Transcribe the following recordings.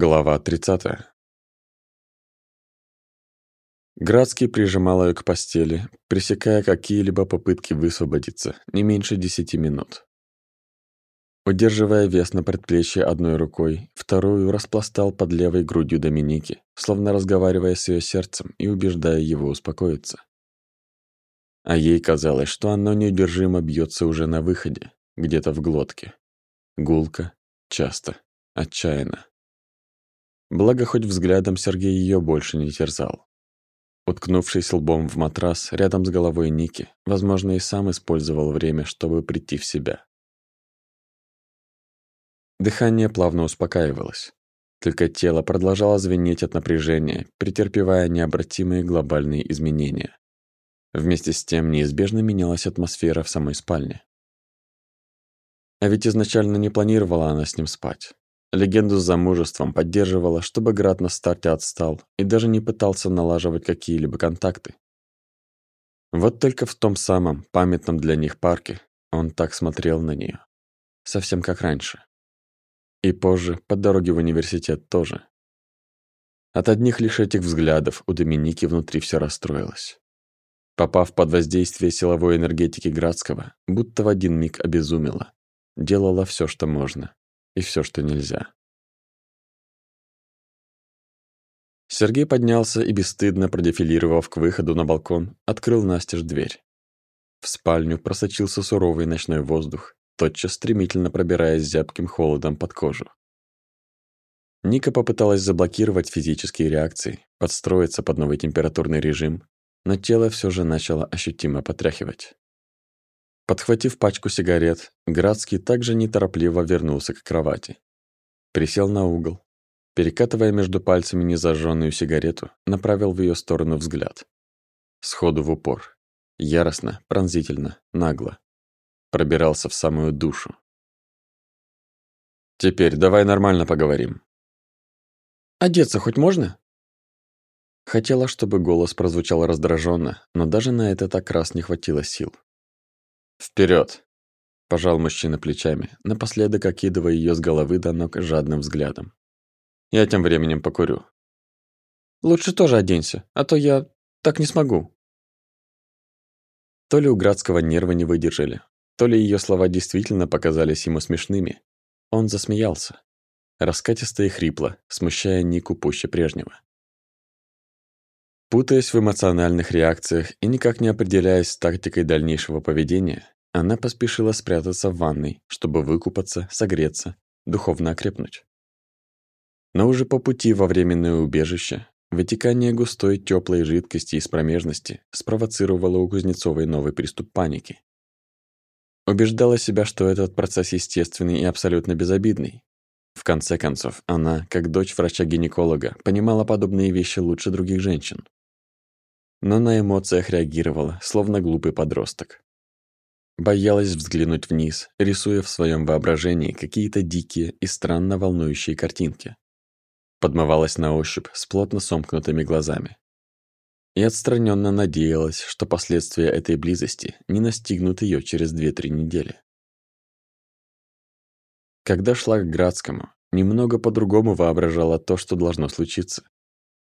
Глава 30. Градский прижимал ее к постели, пресекая какие-либо попытки высвободиться, не меньше десяти минут. Удерживая вес на предплечье одной рукой, вторую распластал под левой грудью Доминики, словно разговаривая с ее сердцем и убеждая его успокоиться. А ей казалось, что оно неудержимо бьется уже на выходе, где-то в глотке. Гулко, часто, отчаянно. Благо, хоть взглядом Сергей ее больше не терзал. Уткнувшись лбом в матрас рядом с головой Ники, возможно, и сам использовал время, чтобы прийти в себя. Дыхание плавно успокаивалось. Только тело продолжало звенеть от напряжения, претерпевая необратимые глобальные изменения. Вместе с тем неизбежно менялась атмосфера в самой спальне. А ведь изначально не планировала она с ним спать. Легенду с замужеством поддерживала, чтобы Град на старте отстал и даже не пытался налаживать какие-либо контакты. Вот только в том самом, памятном для них парке, он так смотрел на нее, Совсем как раньше. И позже, по дороге в университет тоже. От одних лишь этих взглядов у Доминики внутри все расстроилось. Попав под воздействие силовой энергетики Градского, будто в один миг обезумела. Делала все, что можно и все, что нельзя. Сергей поднялся и, бесстыдно продефилировав к выходу на балкон, открыл настежь дверь. В спальню просочился суровый ночной воздух, тотчас стремительно пробираясь зябким холодом под кожу. Ника попыталась заблокировать физические реакции, подстроиться под новый температурный режим, но тело все же начало ощутимо потряхивать. Подхватив пачку сигарет, Градский также неторопливо вернулся к кровати. Присел на угол. Перекатывая между пальцами незажженную сигарету, направил в ее сторону взгляд. Сходу в упор. Яростно, пронзительно, нагло. Пробирался в самую душу. «Теперь давай нормально поговорим». «Одеться хоть можно?» Хотела, чтобы голос прозвучал раздраженно, но даже на это так раз не хватило сил. Вперед! пожал мужчина плечами, напоследок окидывая ее с головы до ног жадным взглядом. «Я тем временем покурю». «Лучше тоже оденься, а то я так не смогу». То ли у Градского нервы не выдержали, то ли ее слова действительно показались ему смешными. Он засмеялся. Раскатисто и хрипло, смущая Нику пуще прежнего. Путаясь в эмоциональных реакциях и никак не определяясь с тактикой дальнейшего поведения, она поспешила спрятаться в ванной, чтобы выкупаться, согреться, духовно окрепнуть. Но уже по пути во временное убежище вытекание густой теплой жидкости из промежности спровоцировало у Кузнецовой новый приступ паники. Убеждала себя, что этот процесс естественный и абсолютно безобидный. В конце концов, она, как дочь врача-гинеколога, понимала подобные вещи лучше других женщин но на эмоциях реагировала, словно глупый подросток. Боялась взглянуть вниз, рисуя в своем воображении какие-то дикие и странно волнующие картинки. Подмывалась на ощупь с плотно сомкнутыми глазами. И отстраненно надеялась, что последствия этой близости не настигнут ее через 2-3 недели. Когда шла к Градскому, немного по-другому воображала то, что должно случиться.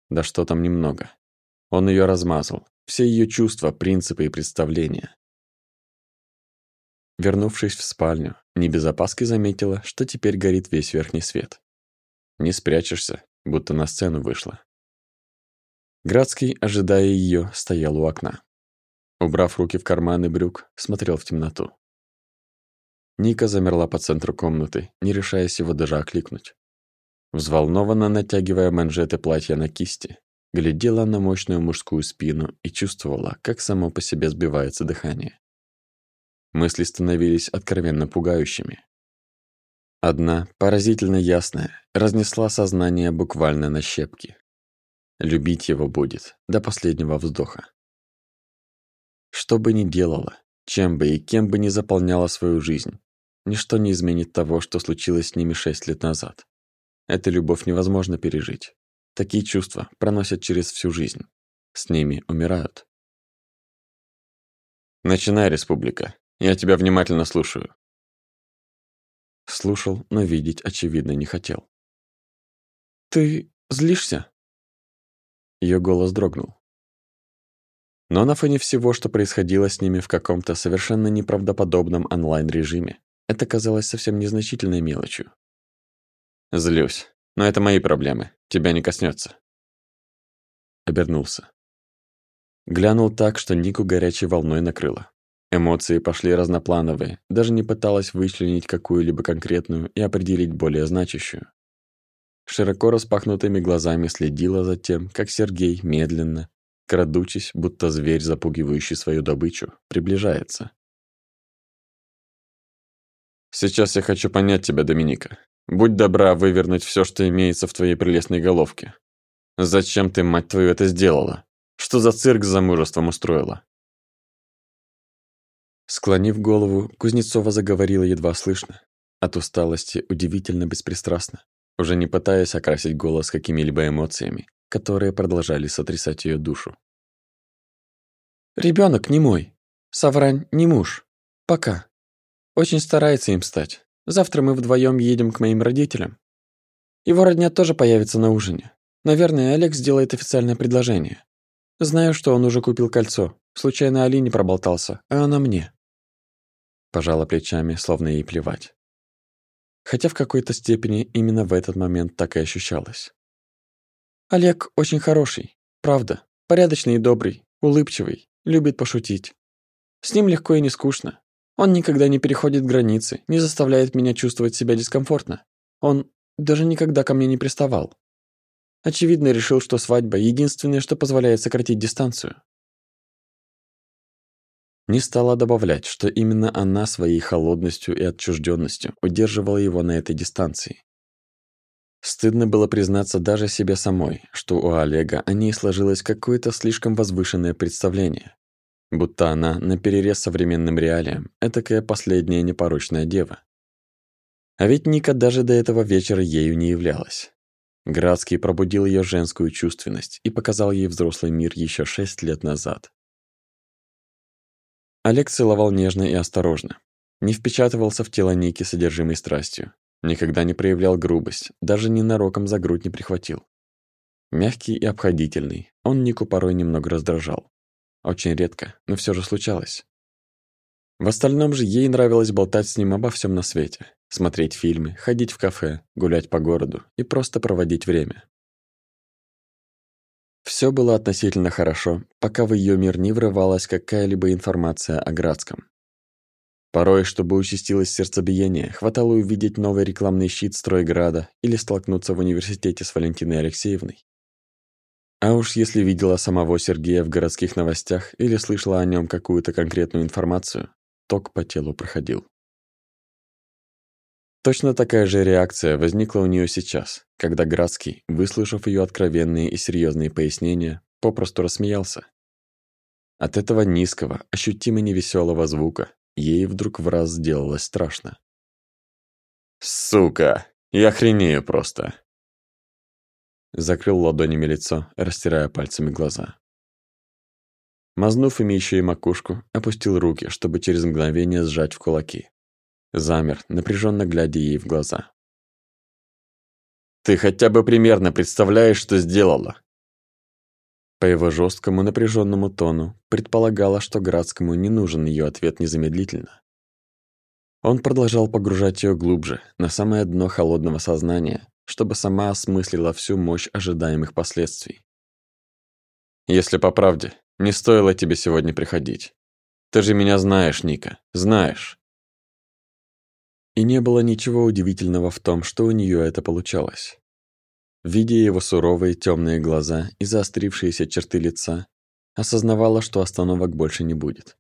Да что там немного. Он ее размазал, все ее чувства, принципы и представления. Вернувшись в спальню, не без опаски заметила, что теперь горит весь верхний свет. Не спрячешься, будто на сцену вышла. Градский, ожидая ее, стоял у окна. Убрав руки в карманы брюк, смотрел в темноту. Ника замерла по центру комнаты, не решаясь его даже окликнуть. Взволнованно натягивая манжеты платья на кисти, глядела на мощную мужскую спину и чувствовала, как само по себе сбивается дыхание. Мысли становились откровенно пугающими. Одна, поразительно ясная, разнесла сознание буквально на щепки. Любить его будет до последнего вздоха. Что бы ни делала, чем бы и кем бы ни заполняла свою жизнь, ничто не изменит того, что случилось с ними шесть лет назад. Эту любовь невозможно пережить. Такие чувства проносят через всю жизнь. С ними умирают. Начинай, республика. Я тебя внимательно слушаю. Слушал, но видеть очевидно не хотел. Ты злишься?» Ее голос дрогнул. Но на фоне всего, что происходило с ними в каком-то совершенно неправдоподобном онлайн-режиме, это казалось совсем незначительной мелочью. «Злюсь. Но это мои проблемы. Тебя не коснется. Обернулся. Глянул так, что Нику горячей волной накрыло. Эмоции пошли разноплановые, даже не пыталась вычленить какую-либо конкретную и определить более значащую. Широко распахнутыми глазами следила за тем, как Сергей медленно, крадучись, будто зверь, запугивающий свою добычу, приближается. «Сейчас я хочу понять тебя, Доминика. Будь добра вывернуть все, что имеется в твоей прелестной головке. Зачем ты, мать твою, это сделала? Что за цирк с замужеством устроила?» Склонив голову, Кузнецова заговорила едва слышно. От усталости удивительно беспристрастно, уже не пытаясь окрасить голос какими-либо эмоциями, которые продолжали сотрясать ее душу. Ребенок не мой. Саврань не муж. Пока. Очень старается им стать. Завтра мы вдвоем едем к моим родителям. Его родня тоже появится на ужине. Наверное, Олег сделает официальное предложение. Знаю, что он уже купил кольцо. Случайно Алине проболтался, а она мне. Пожала плечами, словно ей плевать. Хотя в какой-то степени именно в этот момент так и ощущалось. Олег очень хороший, правда. Порядочный и добрый, улыбчивый, любит пошутить. С ним легко и не скучно. Он никогда не переходит границы, не заставляет меня чувствовать себя дискомфортно. Он даже никогда ко мне не приставал. Очевидно, решил, что свадьба — единственное, что позволяет сократить дистанцию. Не стала добавлять, что именно она своей холодностью и отчужденностью удерживала его на этой дистанции. Стыдно было признаться даже себе самой, что у Олега о ней сложилось какое-то слишком возвышенное представление. Будто она, наперерез современным реалиям, этакая последняя непорочная дева. А ведь Ника даже до этого вечера ею не являлась. Градский пробудил ее женскую чувственность и показал ей взрослый мир еще шесть лет назад. Олег целовал нежно и осторожно. Не впечатывался в тело Ники содержимой страстью. Никогда не проявлял грубость, даже ненароком за грудь не прихватил. Мягкий и обходительный, он Нику порой немного раздражал. Очень редко, но все же случалось. В остальном же ей нравилось болтать с ним обо всем на свете. Смотреть фильмы, ходить в кафе, гулять по городу и просто проводить время. Все было относительно хорошо, пока в ее мир не врывалась какая-либо информация о Градском. Порой, чтобы участилось сердцебиение, хватало увидеть новый рекламный щит Стройграда или столкнуться в университете с Валентиной Алексеевной. А уж если видела самого Сергея в городских новостях или слышала о нем какую-то конкретную информацию, ток по телу проходил. Точно такая же реакция возникла у нее сейчас, когда Градский, выслушав ее откровенные и серьезные пояснения, попросту рассмеялся. От этого низкого, ощутимо невеселого звука ей вдруг в раз сделалось страшно. «Сука! Я хренею просто!» Закрыл ладонями лицо, растирая пальцами глаза. Мазнув ими еще и макушку, опустил руки, чтобы через мгновение сжать в кулаки. Замер, напряженно глядя ей в глаза. «Ты хотя бы примерно представляешь, что сделала?» По его жесткому напряженному тону предполагала, что Градскому не нужен ее ответ незамедлительно. Он продолжал погружать ее глубже, на самое дно холодного сознания, чтобы сама осмыслила всю мощь ожидаемых последствий. «Если по правде, не стоило тебе сегодня приходить. Ты же меня знаешь, Ника, знаешь». И не было ничего удивительного в том, что у нее это получалось. Видя его суровые темные глаза и заострившиеся черты лица, осознавала, что остановок больше не будет.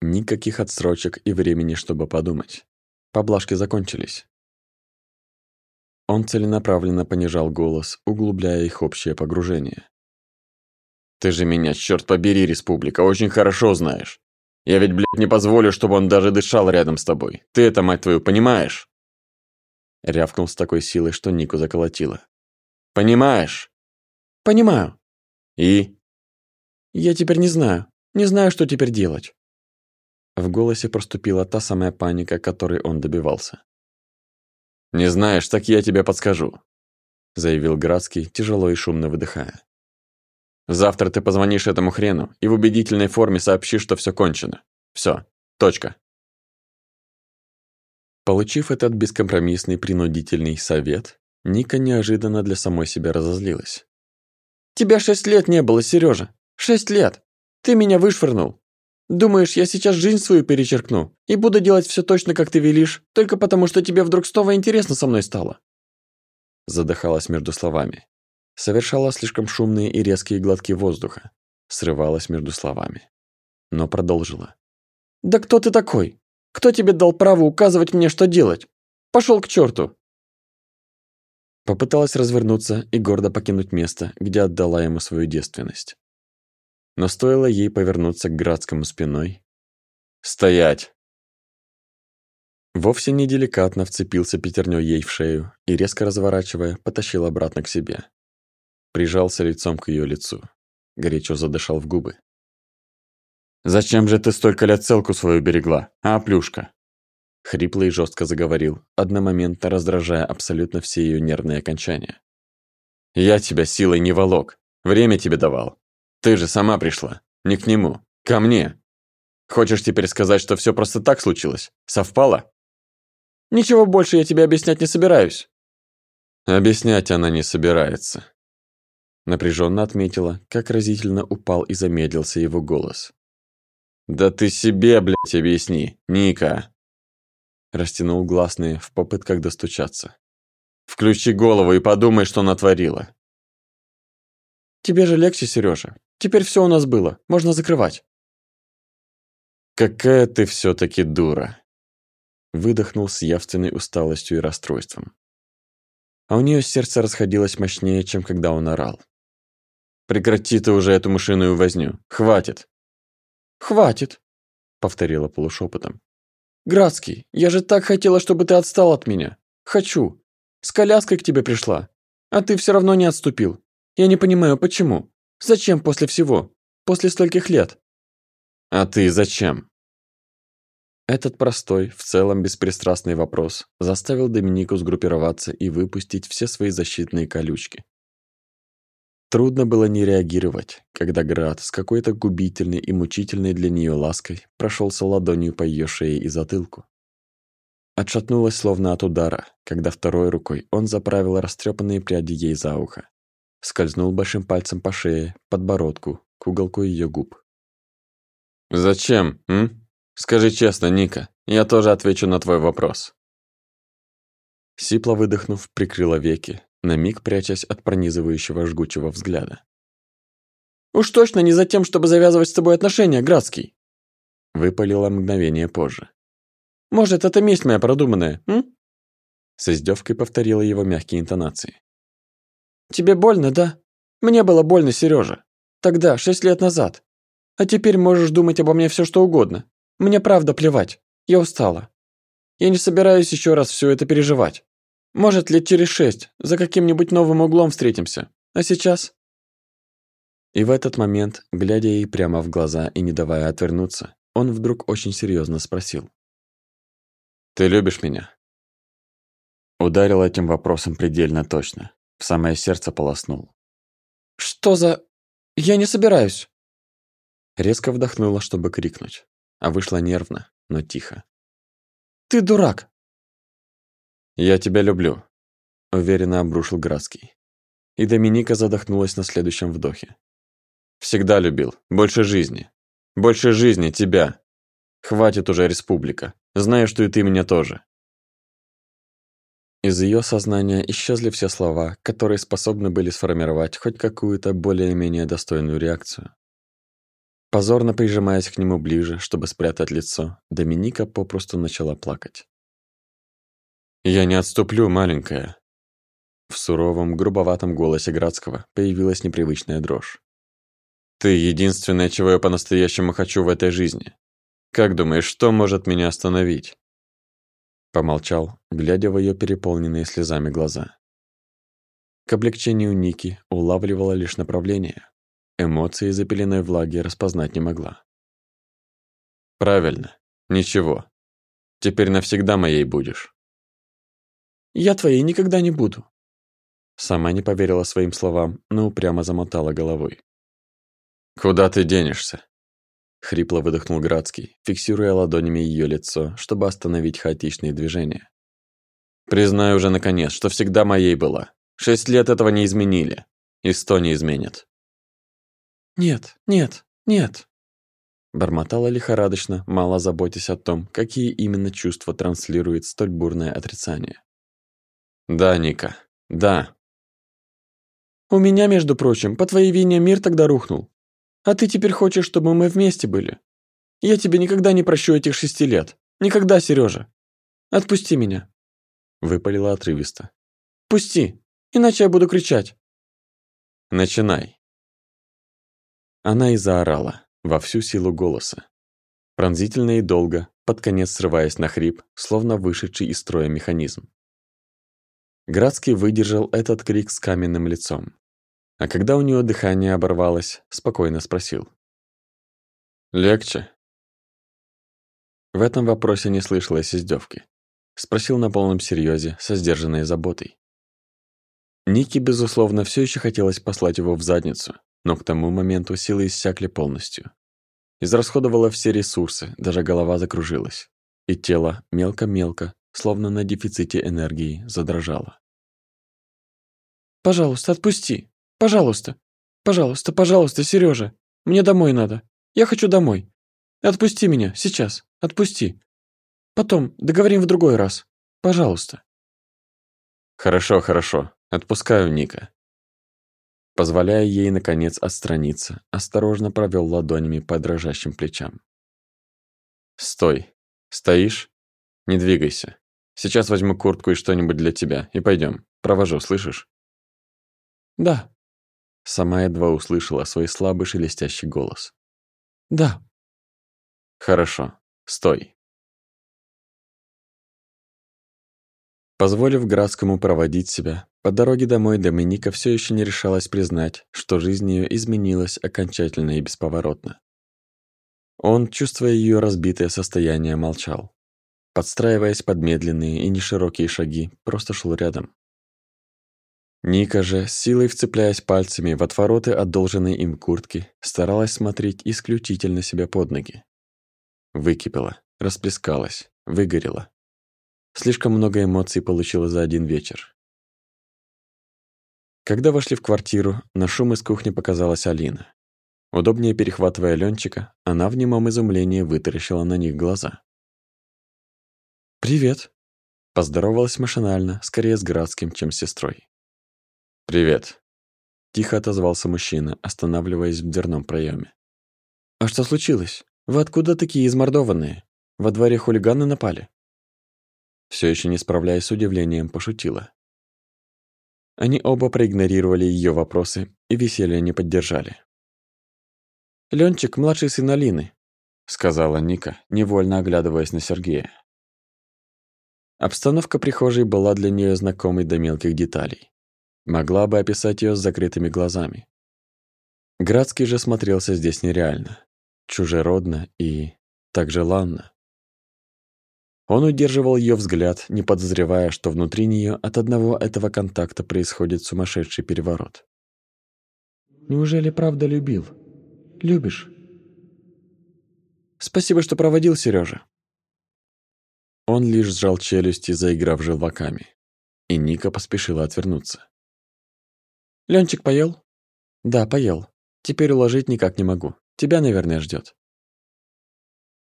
Никаких отсрочек и времени, чтобы подумать. Поблажки закончились. Он целенаправленно понижал голос, углубляя их общее погружение. «Ты же меня, черт побери, республика, очень хорошо знаешь. Я ведь, блядь, не позволю, чтобы он даже дышал рядом с тобой. Ты это, мать твою, понимаешь?» Рявкнул с такой силой, что Нику заколотило. «Понимаешь?» «Понимаю». «И?» «Я теперь не знаю. Не знаю, что теперь делать». В голосе проступила та самая паника, которой он добивался. Не знаешь, так я тебе подскажу. заявил Градский, тяжело и шумно выдыхая. Завтра ты позвонишь этому хрену и в убедительной форме сообщишь, что все кончено. Все. Точка. Получив этот бескомпромиссный принудительный совет, Ника неожиданно для самой себя разозлилась. «Тебя шесть лет не было, Сережа. Шесть лет. Ты меня вышвырнул. Думаешь, я сейчас жизнь свою перечеркну и буду делать все точно, как ты велишь, только потому, что тебе вдруг снова интересно со мной стало?» Задыхалась между словами. Совершала слишком шумные и резкие глотки воздуха. Срывалась между словами. Но продолжила. «Да кто ты такой? Кто тебе дал право указывать мне, что делать? Пошел к черту!» Попыталась развернуться и гордо покинуть место, где отдала ему свою девственность. Но стоило ей повернуться к Градскому спиной. «Стоять!» Вовсе не деликатно вцепился пятерней ей в шею и, резко разворачивая, потащил обратно к себе. Прижался лицом к ее лицу. Горячо задышал в губы. «Зачем же ты столько лет целку свою берегла, а, плюшка?» Хрипло и жестко заговорил, одномоментно раздражая абсолютно все ее нервные окончания. «Я тебя силой не волок, время тебе давал. Ты же сама пришла, не к нему, ко мне. Хочешь теперь сказать, что все просто так случилось? Совпало?» «Ничего больше я тебе объяснять не собираюсь». Объяснять она не собирается. Напряженно отметила, как разительно упал и замедлился его голос. «Да ты себе, блядь, объясни, Ника!» Растянул гласные в попытках достучаться. «Включи голову и подумай, что натворила!» «Тебе же легче, Сережа. Теперь все у нас было, можно закрывать». «Какая ты все таки дура!» Выдохнул с явственной усталостью и расстройством. А у нее сердце расходилось мощнее, чем когда он орал. «Прекрати ты уже эту мышиную возню! Хватит!» «Хватит!» — повторила полушепотом. «Градский, я же так хотела, чтобы ты отстал от меня. Хочу. С коляской к тебе пришла. А ты все равно не отступил. Я не понимаю, почему? Зачем после всего? После стольких лет?» «А ты зачем?» Этот простой, в целом беспристрастный вопрос заставил Доминику сгруппироваться и выпустить все свои защитные колючки. Трудно было не реагировать, когда Град с какой-то губительной и мучительной для нее лаской прошелся ладонью по ее шее и затылку. Отшатнулась словно от удара, когда второй рукой он заправил растрепанные пряди ей за ухо. Скользнул большим пальцем по шее, подбородку, к уголку ее губ. «Зачем, м? Скажи честно, Ника, я тоже отвечу на твой вопрос». Сипло выдохнув, прикрыла веки, на миг прячась от пронизывающего жгучего взгляда. «Уж точно не за тем, чтобы завязывать с тобой отношения, Градский!» Выпалила мгновение позже. «Может, это месть моя продуманная, м?» С издевкой повторила его мягкие интонации. «Тебе больно, да? Мне было больно, Сережа. Тогда, шесть лет назад. А теперь можешь думать обо мне все, что угодно. Мне правда плевать. Я устала. Я не собираюсь еще раз все это переживать. Может, лет через шесть, за каким-нибудь новым углом встретимся. А сейчас...» И в этот момент, глядя ей прямо в глаза и не давая отвернуться, он вдруг очень серьезно спросил. «Ты любишь меня?» Ударил этим вопросом предельно точно. В самое сердце полоснул. «Что за... Я не собираюсь!» Резко вдохнула, чтобы крикнуть, а вышла нервно, но тихо. «Ты дурак! «Я тебя люблю», — уверенно обрушил Градский. И Доминика задохнулась на следующем вдохе. «Всегда любил. Больше жизни. Больше жизни тебя. Хватит уже, республика. Знаю, что и ты меня тоже». Из ее сознания исчезли все слова, которые способны были сформировать хоть какую-то более-менее достойную реакцию. Позорно прижимаясь к нему ближе, чтобы спрятать лицо, Доминика попросту начала плакать. «Я не отступлю, маленькая». В суровом, грубоватом голосе Градского появилась непривычная дрожь. «Ты единственное, чего я по-настоящему хочу в этой жизни. Как думаешь, что может меня остановить?» Помолчал, глядя в ее переполненные слезами глаза. К облегчению Ники улавливала лишь направление. Эмоции за пеленой влаги распознать не могла. «Правильно. Ничего. Теперь навсегда моей будешь». Я твоей никогда не буду. Сама не поверила своим словам, но упрямо замотала головой. «Куда ты денешься?» Хрипло выдохнул Градский, фиксируя ладонями ее лицо, чтобы остановить хаотичные движения. «Признаю уже наконец, что всегда моей была. Шесть лет этого не изменили. И сто не изменят». «Нет, нет, нет», Бормотала лихорадочно, мало заботясь о том, какие именно чувства транслирует столь бурное отрицание. «Да, Ника, да». «У меня, между прочим, по твоей вине мир тогда рухнул. А ты теперь хочешь, чтобы мы вместе были? Я тебе никогда не прощу этих шести лет. Никогда, Сережа. Отпусти меня». Выпалила отрывисто. «Пусти, иначе я буду кричать». «Начинай». Она и заорала, во всю силу голоса. Пронзительно и долго, под конец срываясь на хрип, словно вышедший из строя механизм. Градский выдержал этот крик с каменным лицом. А когда у него дыхание оборвалось, спокойно спросил. «Легче?» В этом вопросе не слышалось издевки. Спросил на полном серьезе, со сдержанной заботой. Нике, безусловно, все еще хотелось послать его в задницу, но к тому моменту силы иссякли полностью. Израсходовала все ресурсы, даже голова закружилась. И тело мелко-мелко, словно на дефиците энергии, задрожало. «Пожалуйста, отпусти! Пожалуйста! Пожалуйста, пожалуйста, Сережа! Мне домой надо! Я хочу домой! Отпусти меня, сейчас! Отпусти! Потом договорим в другой раз! Пожалуйста!» «Хорошо, хорошо. Отпускаю Ника. Позволяя ей, наконец, отстраниться, осторожно провел ладонями по дрожащим плечам. «Стой! Стоишь? Не двигайся. Сейчас возьму куртку и что-нибудь для тебя, и пойдем. Провожу, слышишь?» «Да». Сама едва услышала свой слабый шелестящий голос. «Да». «Хорошо. Стой». Позволив Градскому проводить себя, по дороге домой Доминика все еще не решалась признать, что жизнь ее изменилась окончательно и бесповоротно. Он, чувствуя ее разбитое состояние, молчал. Подстраиваясь под медленные и неширокие шаги, просто шел рядом. Ника же, силой вцепляясь пальцами в отвороты одолженной им куртки, старалась смотреть исключительно себя под ноги. Выкипела, расплескалась, выгорела. Слишком много эмоций получила за один вечер. Когда вошли в квартиру, на шум из кухни показалась Алина. Удобнее перехватывая Ленчика, она в немом изумлении вытаращила на них глаза. «Привет», — поздоровалась машинально, скорее с Градским, чем с сестрой. «Привет», — тихо отозвался мужчина, останавливаясь в дверном проеме. «А что случилось? Вы откуда такие измордованные? Во дворе хулиганы напали?» все еще не справляясь с удивлением, пошутила. Они оба проигнорировали ее вопросы и веселье не поддержали. Ленчик, младший сын Алины», — сказала Ника, невольно оглядываясь на Сергея. Обстановка прихожей была для нее знакомой до мелких деталей. Могла бы описать ее с закрытыми глазами. Градский же смотрелся здесь нереально, чужеродно и так желанно. Он удерживал ее взгляд, не подозревая, что внутри нее от одного этого контакта происходит сумасшедший переворот. «Неужели правда любил? Любишь?» «Спасибо, что проводил, Сережа. Он лишь сжал челюсти, заиграв желваками. И Ника поспешила отвернуться. «Ленчик поел?» «Да, поел. Теперь уложить никак не могу. Тебя, наверное, ждет.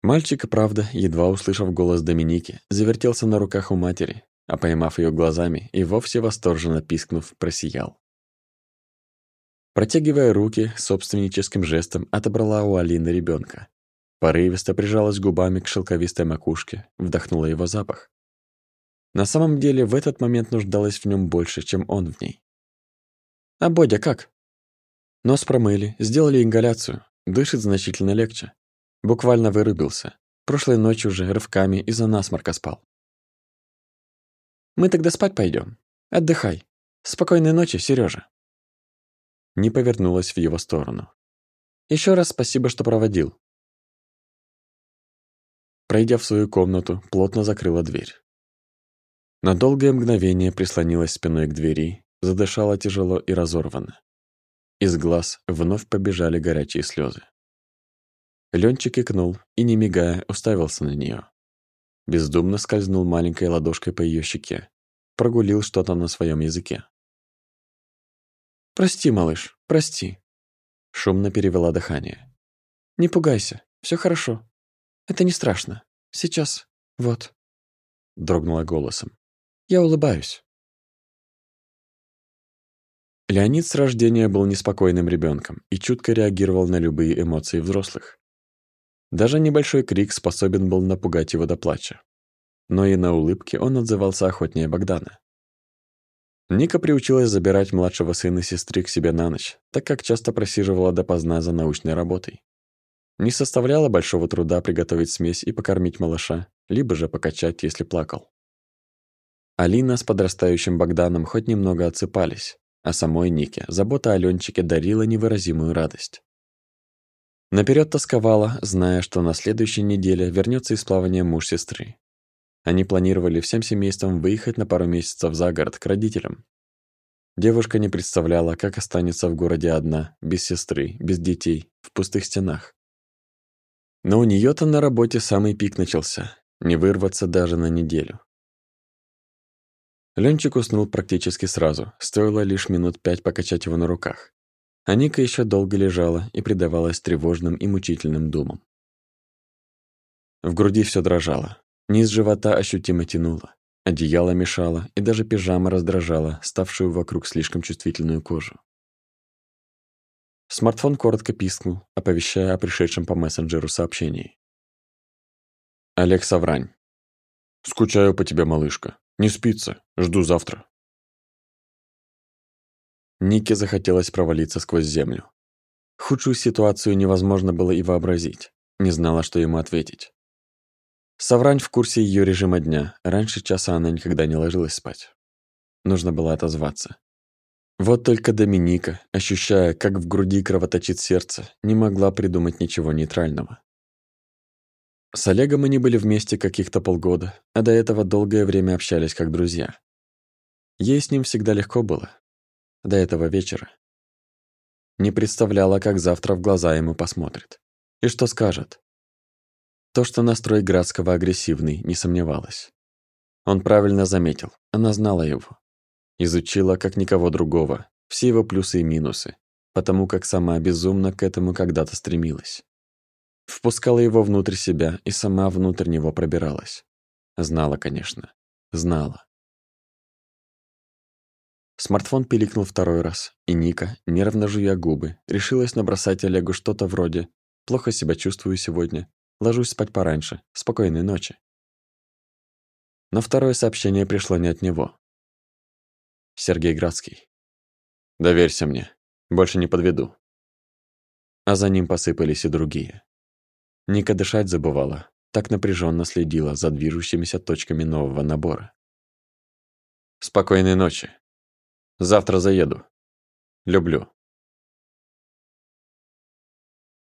Мальчик, правда, едва услышав голос Доминики, завертелся на руках у матери, а поймав ее глазами и вовсе восторженно пискнув, просиял. Протягивая руки, собственническим жестом отобрала у Алины ребенка. Порывисто прижалась губами к шелковистой макушке, вдохнула его запах. На самом деле, в этот момент нуждалась в нем больше, чем он в ней. «А Бодя как?» Нос промыли, сделали ингаляцию, дышит значительно легче. Буквально вырубился. Прошлой ночью уже рывками из-за насморка спал. Мы тогда спать пойдем. Отдыхай. Спокойной ночи, Сережа. Не повернулась в его сторону. Еще раз спасибо, что проводил. Пройдя в свою комнату, плотно закрыла дверь. На долгое мгновение прислонилась спиной к двери задышала тяжело и разорванно. Из глаз вновь побежали горячие слезы. Ленчик икнул и, не мигая, уставился на нее. Бездумно скользнул маленькой ладошкой по ее щеке, прогулил что-то на своем языке. «Прости, малыш, прости», — шумно перевела дыхание. «Не пугайся, все хорошо. Это не страшно. Сейчас, вот», — дрогнула голосом. «Я улыбаюсь». Леонид с рождения был неспокойным ребенком и чутко реагировал на любые эмоции взрослых. Даже небольшой крик способен был напугать его до плача. Но и на улыбке он отзывался охотнее Богдана. Ника приучилась забирать младшего сына сестры к себе на ночь, так как часто просиживала допоздна за научной работой. Не составляло большого труда приготовить смесь и покормить малыша, либо же покачать, если плакал. Алина с подрастающим Богданом хоть немного отсыпались, а самой Нике забота о Ленчике дарила невыразимую радость. Наперед тосковала, зная, что на следующей неделе вернется из плавания муж сестры. Они планировали всем семейством выехать на пару месяцев за город к родителям. Девушка не представляла, как останется в городе одна, без сестры, без детей, в пустых стенах. Но у нее то на работе самый пик начался, не вырваться даже на неделю. Ленчик уснул практически сразу, стоило лишь минут пять покачать его на руках. А Ника еще долго лежала и предавалась тревожным и мучительным думам. В груди все дрожало, Низ живота ощутимо тянуло. Одеяло мешало, и даже пижама раздражала, ставшую вокруг слишком чувствительную кожу. Смартфон коротко пискнул, оповещая о пришедшем по мессенджеру сообщении. Олег Саврань. «Скучаю по тебе, малышка. Не спится. Жду завтра». Нике захотелось провалиться сквозь землю. Худшую ситуацию невозможно было и вообразить. Не знала, что ему ответить. Саврань в курсе ее режима дня. Раньше часа она никогда не ложилась спать. Нужно было отозваться. Вот только Доминика, ощущая, как в груди кровоточит сердце, не могла придумать ничего нейтрального. С Олегом они были вместе каких-то полгода, а до этого долгое время общались как друзья. Ей с ним всегда легко было. До этого вечера. Не представляла, как завтра в глаза ему посмотрит. И что скажет. То, что настрой Градского агрессивный, не сомневалась. Он правильно заметил, она знала его. Изучила, как никого другого, все его плюсы и минусы, потому как сама безумно к этому когда-то стремилась. Впускала его внутрь себя и сама внутрь него пробиралась. Знала, конечно. Знала. Смартфон пиликнул второй раз, и Ника, нервно жуя губы, решилась набросать Олегу что-то вроде «плохо себя чувствую сегодня», Ложусь спать пораньше. Спокойной ночи. Но второе сообщение пришло не от него. Сергей Градский. Доверься мне. Больше не подведу. А за ним посыпались и другие. Ника дышать забывала, так напряженно следила за движущимися точками нового набора. Спокойной ночи. Завтра заеду. Люблю.